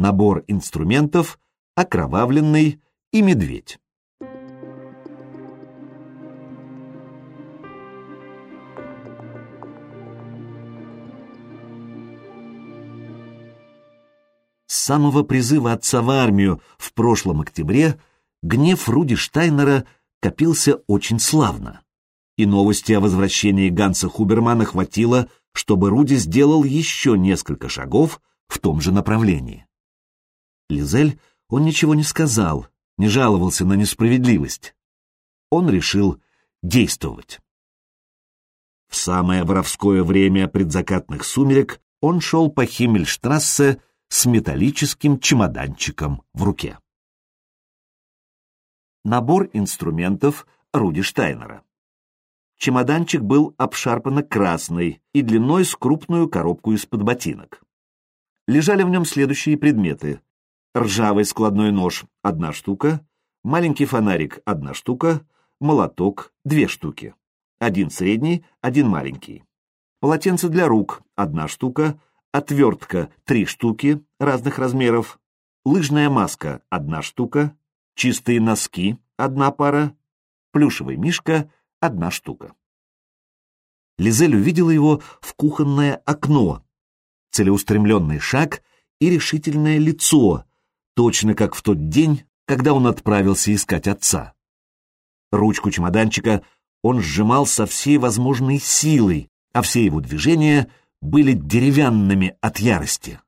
набор инструментов, окровавленный и медведь. С самого призыва отца в армию в прошлом октябре гнев Руди Штайнера копился очень славно. И новости о возвращении Ганса Хубермана хватило, чтобы Руди сделал еще несколько шагов в том же направлении. Лизель он ничего не сказал, не жаловался на несправедливость. Он решил действовать. В самое воровское время предзакатных сумерек он шел по Химмельштрассе с металлическим чемоданчиком в руке. Набор инструментов Руди Штайнера. Чемоданчик был обшарпанно красный и длиной с крупную коробку из-под ботинок. Лежали в нем следующие предметы. Ржавый складной нож — одна штука, маленький фонарик — одна штука, молоток — две штуки. Один средний, один маленький. Полотенце для рук — одна штука, отвертка — три штуки разных размеров, лыжная маска — одна штука, чистые носки — одна пара, плюшевый мишка — одна штука. Лизель увидела его в кухонное окно, целеустремленный шаг и решительное лицо, точно как в тот день, когда он отправился искать отца. Ручку чемоданчика он сжимал со всей возможной силой, а все его движения были деревянными от ярости.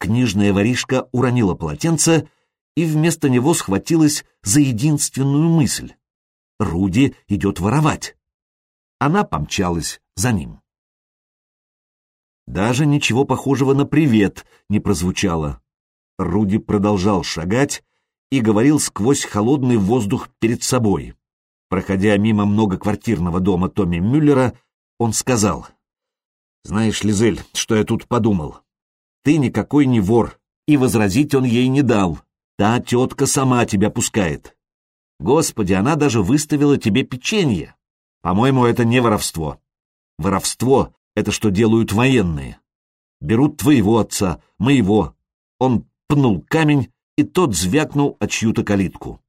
Книжная воришка уронила полотенце и вместо него схватилась за единственную мысль. Руди идет воровать. Она помчалась за ним. Даже ничего похожего на привет не прозвучало. Руди продолжал шагать и говорил сквозь холодный воздух перед собой. Проходя мимо многоквартирного дома Томми Мюллера, он сказал, «Знаешь, Лизель, что я тут подумал? Ты никакой не вор, и возразить он ей не дал. Та тетка сама тебя пускает. Господи, она даже выставила тебе печенье. По-моему, это не воровство. Воровство — это что делают военные. Берут твоего отца, моего. Он пнул камень, и тот звякнул о чью-то калитку.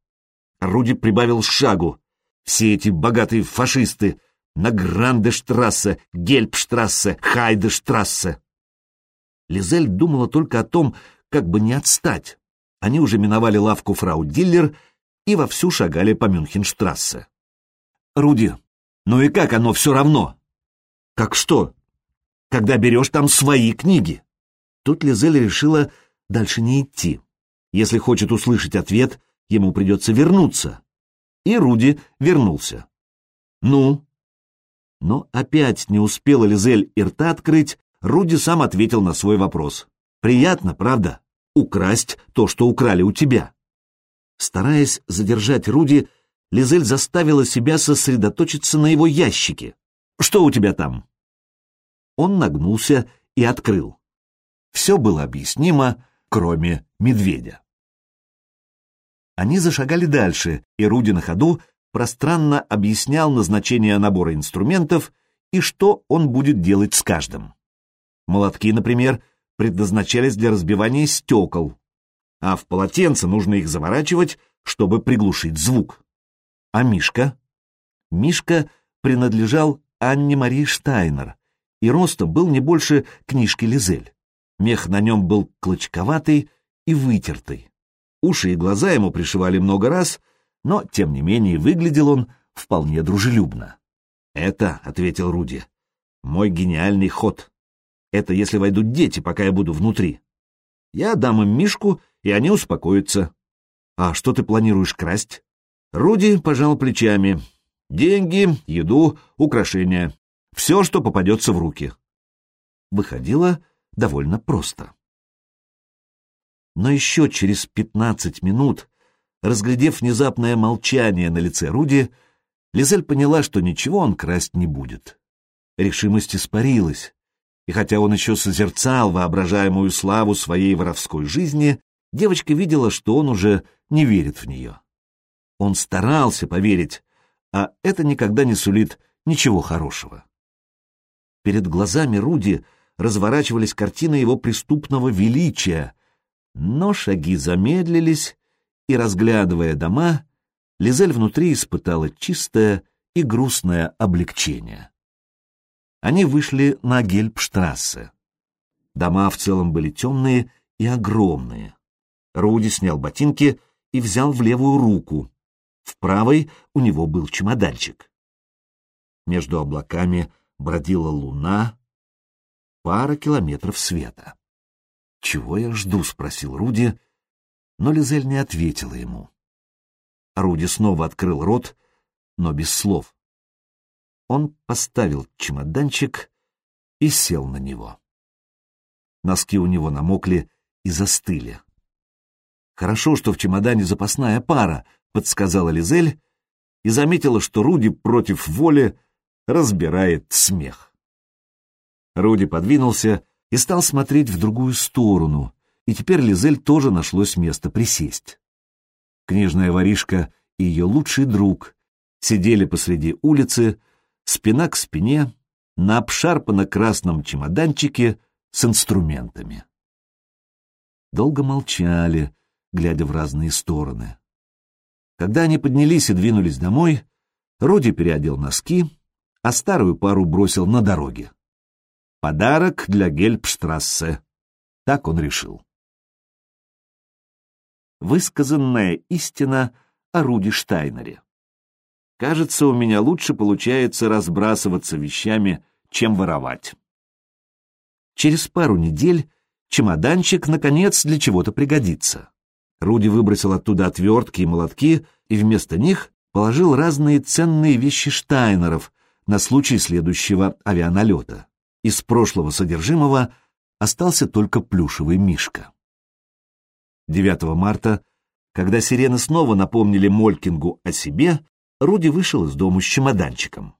Руди прибавил шагу. Все эти богатые фашисты на Грандештрассе, Гельпштрассе, Хайдештрассе. Лизель думала только о том, как бы не отстать. Они уже миновали лавку фрау Диллер и вовсю шагали по Мюнхенштрассе. «Руди, ну и как оно все равно?» «Как что? Когда берешь там свои книги?» Тут Лизель решила дальше не идти. Если хочет услышать ответ, ему придется вернуться. И Руди вернулся. «Ну?» Но опять не успела Лизель и рта открыть, Руди сам ответил на свой вопрос. «Приятно, правда?» украсть то, что украли у тебя. Стараясь задержать Руди, Лизель заставила себя сосредоточиться на его ящике. «Что у тебя там?» Он нагнулся и открыл. Все было объяснимо, кроме медведя. Они зашагали дальше, и Руди на ходу пространно объяснял назначение набора инструментов и что он будет делать с каждым. Молотки, например, предназначались для разбивания стекол, а в полотенце нужно их заворачивать, чтобы приглушить звук. А Мишка? Мишка принадлежал Анне Марии Штайнер, и ростом был не больше книжки Лизель. Мех на нем был клочковатый и вытертый. Уши и глаза ему пришивали много раз, но, тем не менее, выглядел он вполне дружелюбно. «Это», — ответил Руди, — «мой гениальный ход. Это если войдут дети, пока я буду внутри. Я дам им мишку, и они успокоятся. А что ты планируешь красть? Руди пожал плечами. Деньги, еду, украшения. Все, что попадется в руки. Выходило довольно просто. Но еще через пятнадцать минут, разглядев внезапное молчание на лице Руди, Лизель поняла, что ничего он красть не будет. Решимость испарилась, и хотя он еще созерцал воображаемую славу своей воровской жизни, девочка видела, что он уже не верит в нее. Он старался поверить, а это никогда не сулит ничего хорошего. Перед глазами Руди разворачивались картины его преступного величия, Но шаги замедлились, и, разглядывая дома, Лизель внутри испытала чистое и грустное облегчение. Они вышли на Гельпштрассе. Дома в целом были темные и огромные. Руди снял ботинки и взял в левую руку. В правой у него был чемоданчик. Между облаками бродила луна, пара километров света. «Чего я жду?» — спросил Руди, но Лизель не ответила ему. Руди снова открыл рот, но без слов. Он поставил чемоданчик и сел на него. Носки у него намокли и застыли. «Хорошо, что в чемодане запасная пара», — подсказала Лизель и заметила, что Руди против воли разбирает смех. Руди подвинулся и стал смотреть в другую сторону, и теперь Лизель тоже нашлось место присесть. Книжная воришка и ее лучший друг сидели посреди улицы, спина к спине, на обшарпанно-красном чемоданчике с инструментами. Долго молчали, глядя в разные стороны. Когда они поднялись и двинулись домой, Руди переодел носки, а старую пару бросил на дороге. Подарок для Гельпштрассе. Так он решил. Высказанная истина о Руди Штайнере. Кажется, у меня лучше получается разбрасываться вещами, чем воровать. Через пару недель чемоданчик, наконец, для чего-то пригодится. Руди выбросил оттуда отвертки и молотки и вместо них положил разные ценные вещи Штайнеров на случай следующего авианалета. Из прошлого содержимого остался только плюшевый мишка. 9 марта, когда сирены снова напомнили Молькингу о себе, Руди вышел из дома с чемоданчиком.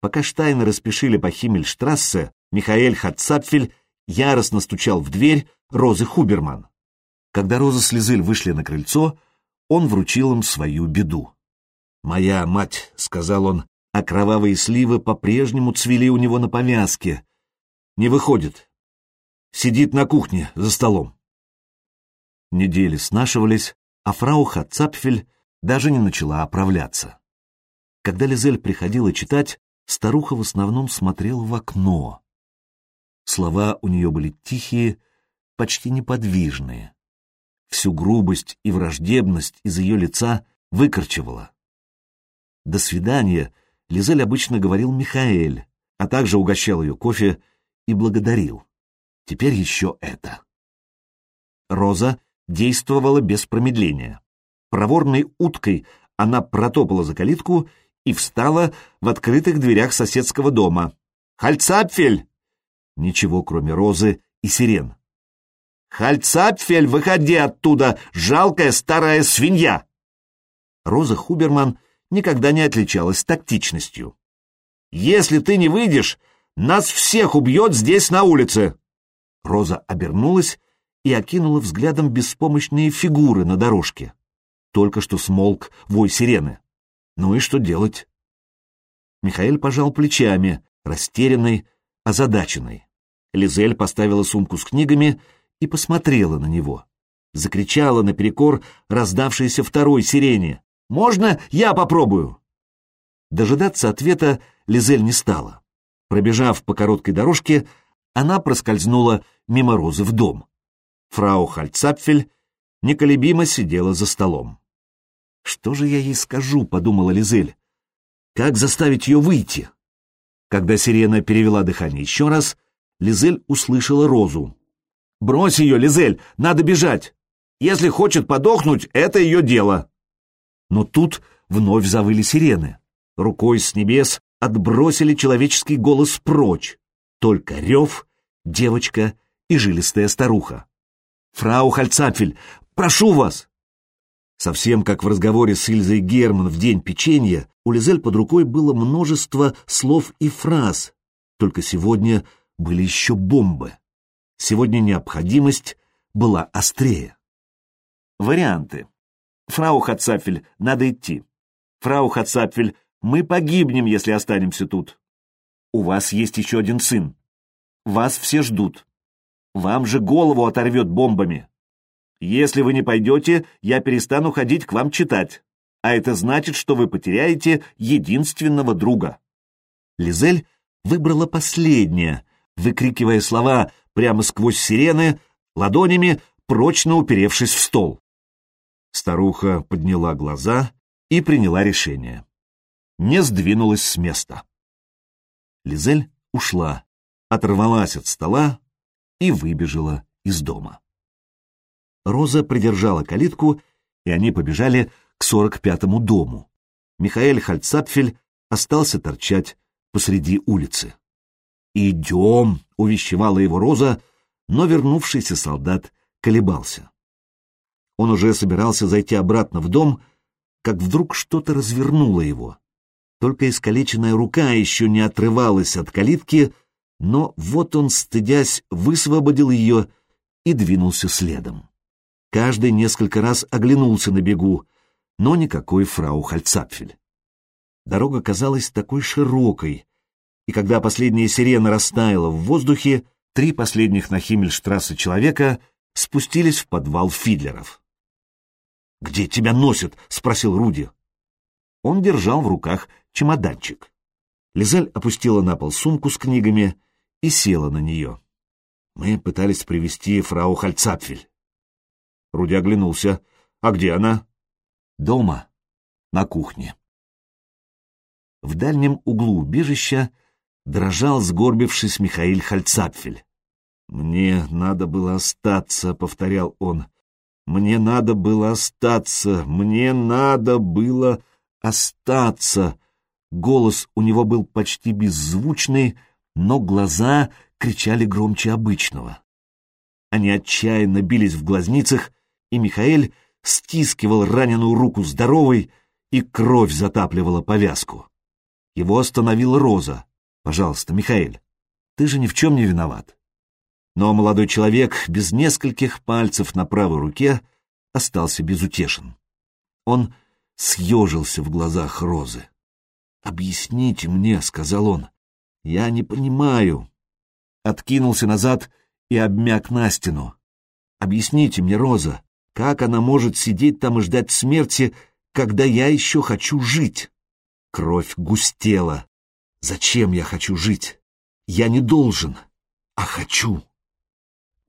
Пока Штайны распешили по Химмельштрассе, Михаэль Хатцапфель яростно стучал в дверь Розы Хуберман. Когда Роза с Лизель вышли на крыльцо, он вручил им свою беду. «Моя мать», — сказал он, а кровавые сливы по-прежнему цвели у него на повязке, не выходит. Сидит на кухне за столом. Недели снашивались, а фрау Хацапфель даже не начала оправляться. Когда Лизель приходила читать, старуха в основном смотрела в окно. Слова у нее были тихие, почти неподвижные. Всю грубость и враждебность из ее лица выкорчевала. «До свидания», — Лизель обычно говорил Михаэль, а также угощал ее кофе и благодарил. Теперь еще это. Роза действовала без промедления. Проворной уткой она протопала за калитку и встала в открытых дверях соседского дома. «Хальцапфель!» Ничего, кроме розы и сирен. «Хальцапфель, выходи оттуда, жалкая старая свинья!» Роза Хуберман никогда не отличалась тактичностью. «Если ты не выйдешь, нас всех убьет здесь на улице!» Роза обернулась и окинула взглядом беспомощные фигуры на дорожке. Только что смолк вой сирены. Ну и что делать? Михаил пожал плечами, растерянный, озадаченный. Лизель поставила сумку с книгами и посмотрела на него. Закричала наперекор раздавшейся второй сирене. «Можно я попробую?» Дожидаться ответа Лизель не стала. Пробежав по короткой дорожке, она проскользнула мимо Розы в дом. Фрау Хальцапфель неколебимо сидела за столом. «Что же я ей скажу?» — подумала Лизель. «Как заставить ее выйти?» Когда сирена перевела дыхание еще раз, Лизель услышала Розу. «Брось ее, Лизель, надо бежать! Если хочет подохнуть, это ее дело!» Но тут вновь завыли сирены. Рукой с небес отбросили человеческий голос прочь. Только рев, девочка и жилистая старуха. «Фрау Хальцапфель, прошу вас!» Совсем как в разговоре с Ильзой Герман в день печенья, у Лизель под рукой было множество слов и фраз, только сегодня были еще бомбы. Сегодня необходимость была острее. Варианты. Фрау Хацапфель, надо идти. Фрау Хацапфель, мы погибнем, если останемся тут. У вас есть еще один сын. Вас все ждут. Вам же голову оторвет бомбами. Если вы не пойдете, я перестану ходить к вам читать. А это значит, что вы потеряете единственного друга. Лизель выбрала последнее, выкрикивая слова прямо сквозь сирены, ладонями прочно уперевшись в стол. Старуха подняла глаза и приняла решение. Не сдвинулась с места. Лизель ушла, оторвалась от стола и выбежала из дома. Роза придержала калитку, и они побежали к сорок пятому дому. Михаэль Хальцапфель остался торчать посреди улицы. «Идем!» — увещевала его Роза, но вернувшийся солдат колебался. Он уже собирался зайти обратно в дом, как вдруг что-то развернуло его. Только искалеченная рука еще не отрывалась от калитки, но вот он, стыдясь, высвободил ее и двинулся следом. Каждый несколько раз оглянулся на бегу, но никакой фрау Хальцапфель. Дорога казалась такой широкой, и когда последняя сирена растаяла в воздухе, три последних на Химмельштрассе человека спустились в подвал Фидлеров. «Где тебя носят?» — спросил Руди. Он держал в руках чемоданчик. Лизель опустила на пол сумку с книгами и села на нее. Мы пытались привести фрау Хальцапфель. Руди оглянулся. «А где она?» «Дома, на кухне». В дальнем углу убежища дрожал, сгорбившись, Михаил Хальцапфель. «Мне надо было остаться», — повторял он. «Мне надо было остаться, мне надо было остаться». Голос у него был почти беззвучный, но глаза кричали громче обычного. Они отчаянно бились в глазницах, и Михаэль стискивал раненую руку здоровой, и кровь затапливала повязку. Его остановила Роза. «Пожалуйста, Михаэль, ты же ни в чем не виноват. Но молодой человек без нескольких пальцев на правой руке остался безутешен. Он съежился в глазах Розы. «Объясните мне», — сказал он. «Я не понимаю». Откинулся назад и обмяк на стену. «Объясните мне, Роза, как она может сидеть там и ждать смерти, когда я еще хочу жить?» Кровь густела. «Зачем я хочу жить? Я не должен, а хочу».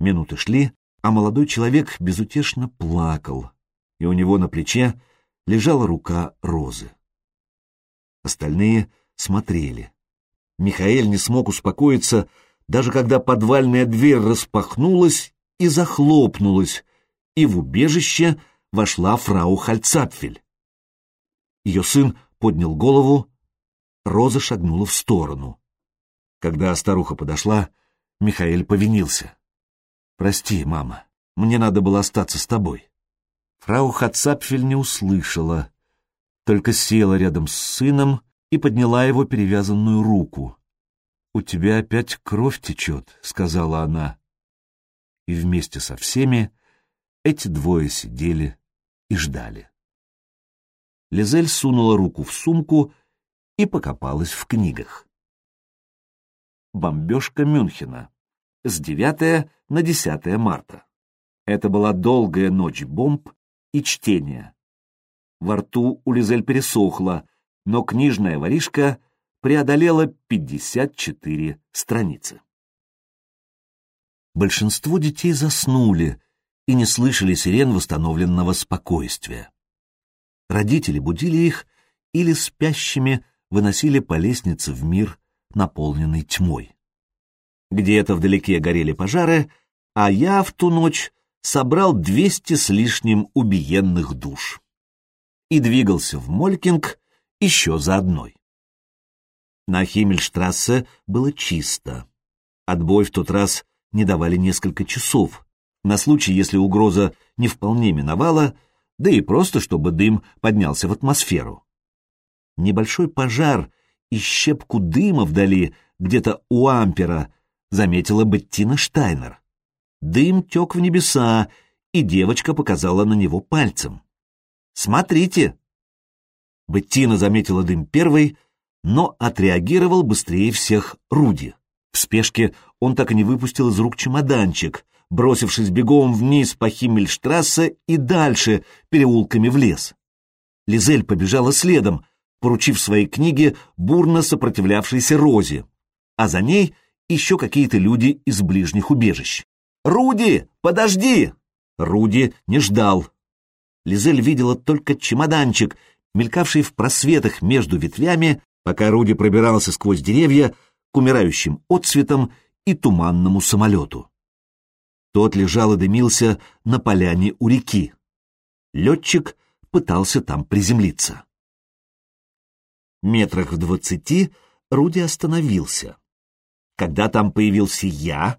Минуты шли, а молодой человек безутешно плакал, и у него на плече лежала рука Розы. Остальные смотрели. Михаил не смог успокоиться, даже когда подвальная дверь распахнулась и захлопнулась, и в убежище вошла фрау Хальцапфель. Ее сын поднял голову, Роза шагнула в сторону. Когда старуха подошла, Михаил повинился. «Прости, мама, мне надо было остаться с тобой». Фрау Хацапфель не услышала, только села рядом с сыном и подняла его перевязанную руку. «У тебя опять кровь течет», — сказала она. И вместе со всеми эти двое сидели и ждали. Лизель сунула руку в сумку и покопалась в книгах. Бомбежка Мюнхена с 9 на 10 марта. Это была долгая ночь бомб и чтения. Во рту у Лизель пересохло, но книжная воришка преодолела 54 страницы. Большинство детей заснули и не слышали сирен восстановленного спокойствия. Родители будили их или спящими выносили по лестнице в мир, наполненный тьмой. Где-то вдалеке горели пожары, а я в ту ночь собрал двести с лишним убиенных душ. И двигался в Молькинг еще за одной. На Химмельштрассе было чисто. Отбой в тот раз не давали несколько часов, на случай, если угроза не вполне миновала, да и просто, чтобы дым поднялся в атмосферу. Небольшой пожар и щепку дыма вдали, где-то у ампера, заметила Беттина Штайнер. Дым тек в небеса, и девочка показала на него пальцем. «Смотрите!» Беттина заметила дым первой, но отреагировал быстрее всех Руди. В спешке он так и не выпустил из рук чемоданчик, бросившись бегом вниз по Химмельштрассе и дальше переулками в лес. Лизель побежала следом, поручив своей книге бурно сопротивлявшейся Розе, а за ней еще какие-то люди из ближних убежищ. «Руди, подожди!» Руди не ждал. Лизель видела только чемоданчик, мелькавший в просветах между ветвями, пока Руди пробирался сквозь деревья к умирающим отцветам и туманному самолету. Тот лежал и дымился на поляне у реки. Летчик пытался там приземлиться. Метрах в двадцати Руди остановился. Когда там появился я,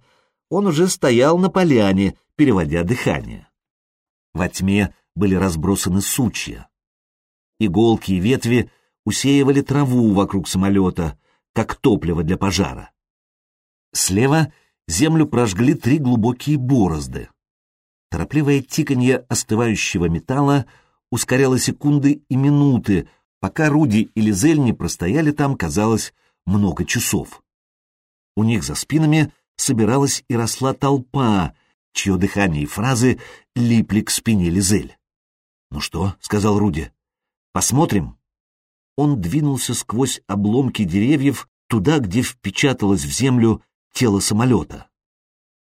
он уже стоял на поляне, переводя дыхание. Во тьме были разбросаны сучья. Иголки и ветви усеивали траву вокруг самолета, как топливо для пожара. Слева землю прожгли три глубокие борозды. Торопливое тиканье остывающего металла ускоряло секунды и минуты, пока Руди или Зель не простояли там, казалось, много часов. У них за спинами собиралась и росла толпа, чье дыхание и фразы липли к спине Лизель. «Ну что?» — сказал Руди. «Посмотрим». Он двинулся сквозь обломки деревьев туда, где впечаталось в землю тело самолета.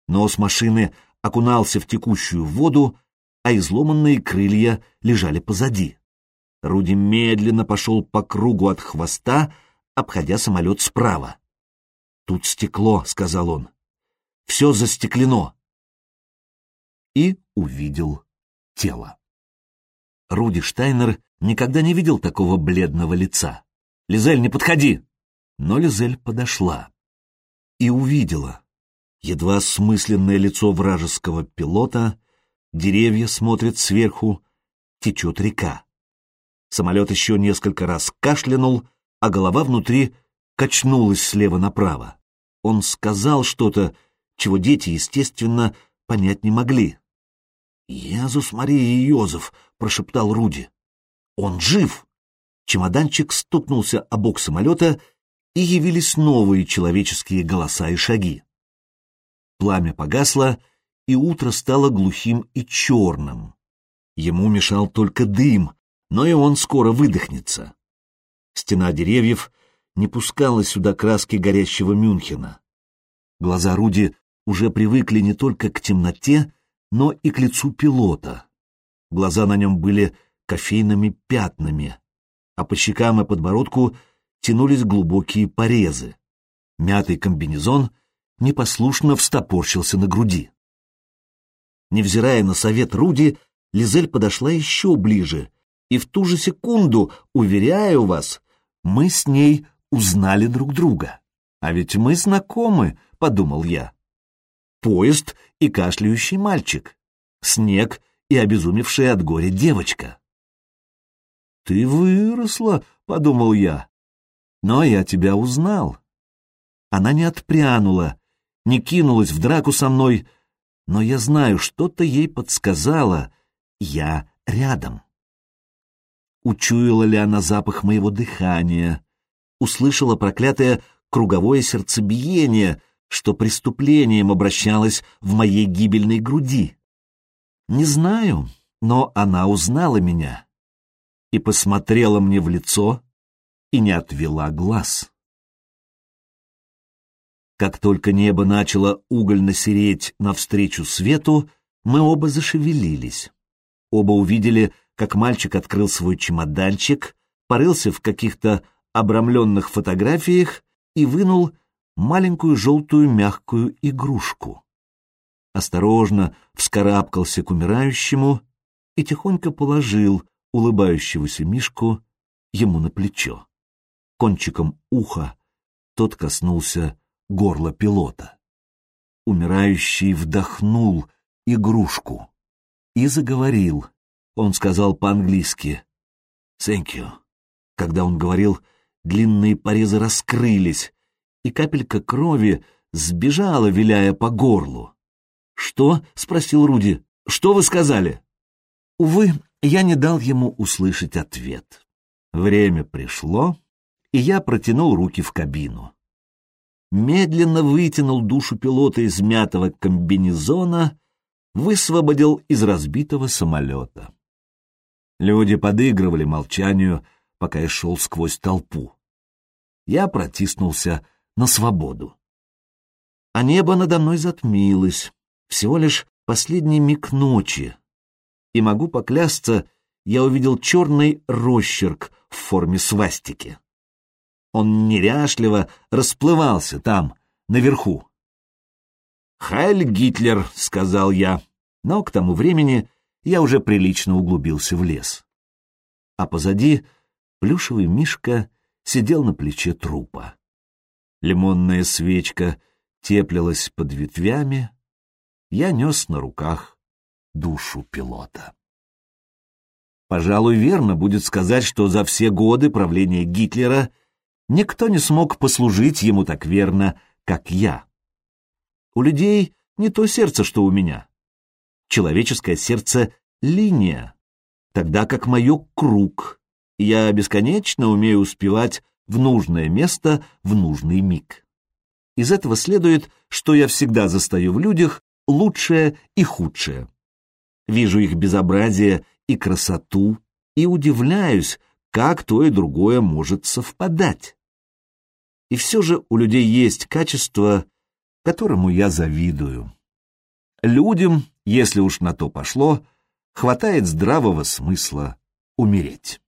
Нос машины окунался в текущую воду, а изломанные крылья лежали позади. Руди медленно пошел по кругу от хвоста, обходя самолет справа. «Тут стекло», — сказал он. «Все застеклено». И увидел тело. Руди Штайнер никогда не видел такого бледного лица. «Лизель, не подходи!» Но Лизель подошла и увидела. Едва осмысленное лицо вражеского пилота, деревья смотрят сверху, течет река. Самолет еще несколько раз кашлянул, а голова внутри качнулась слева направо. Он сказал что-то, чего дети, естественно, понять не могли. «Езус Мария Йозеф!» — прошептал Руди. «Он жив!» Чемоданчик стукнулся о бок самолета, и явились новые человеческие голоса и шаги. Пламя погасло, и утро стало глухим и черным. Ему мешал только дым, но и он скоро выдохнется. Стена деревьев не пускала сюда краски горящего Мюнхена. Глаза Руди уже привыкли не только к темноте, но и к лицу пилота. Глаза на нем были кофейными пятнами, а по щекам и подбородку тянулись глубокие порезы. Мятый комбинезон непослушно встопорщился на груди. Невзирая на совет Руди, Лизель подошла еще ближе, и в ту же секунду, уверяю вас, мы с ней узнали друг друга. А ведь мы знакомы, — подумал я. Поезд и кашляющий мальчик, снег и обезумевшая от горя девочка. «Ты выросла», — подумал я. «Но я тебя узнал». Она не отпрянула, не кинулась в драку со мной, но я знаю, что-то ей подсказала. Я рядом. Учуяла ли она запах моего дыхания? Услышала проклятое круговое сердцебиение, что преступлением обращалось в моей гибельной груди. Не знаю, но она узнала меня и посмотрела мне в лицо и не отвела глаз. Как только небо начало угольно сереть навстречу свету, мы оба зашевелились. Оба увидели, как мальчик открыл свой чемоданчик, порылся в каких-то обрамленных фотографиях и вынул маленькую желтую мягкую игрушку. Осторожно вскарабкался к умирающему и тихонько положил улыбающегося Мишку ему на плечо. Кончиком уха тот коснулся горла пилота. Умирающий вдохнул игрушку и заговорил. Он сказал по-английски «Thank you». Когда он говорил, длинные порезы раскрылись, и капелька крови сбежала, виляя по горлу. «Что?» — спросил Руди. «Что вы сказали?» Увы, я не дал ему услышать ответ. Время пришло, и я протянул руки в кабину. Медленно вытянул душу пилота из мятого комбинезона высвободил из разбитого самолета. Люди подыгрывали молчанию, пока я шел сквозь толпу. Я протиснулся на свободу. А небо надо мной затмилось, всего лишь последний миг ночи. И могу поклясться, я увидел черный росчерк в форме свастики. Он неряшливо расплывался там, наверху. «Хайль Гитлер», — сказал я, но к тому времени я уже прилично углубился в лес. А позади плюшевый мишка сидел на плече трупа. Лимонная свечка теплилась под ветвями, я нес на руках душу пилота. Пожалуй, верно будет сказать, что за все годы правления Гитлера никто не смог послужить ему так верно, как я. У людей не то сердце, что у меня. Человеческое сердце — линия, тогда как мое — круг. Я бесконечно умею успевать в нужное место в нужный миг. Из этого следует, что я всегда застаю в людях лучшее и худшее. Вижу их безобразие и красоту и удивляюсь, как то и другое может совпадать. И все же у людей есть качество, которому я завидую. Людям, если уж на то пошло, хватает здравого смысла умереть.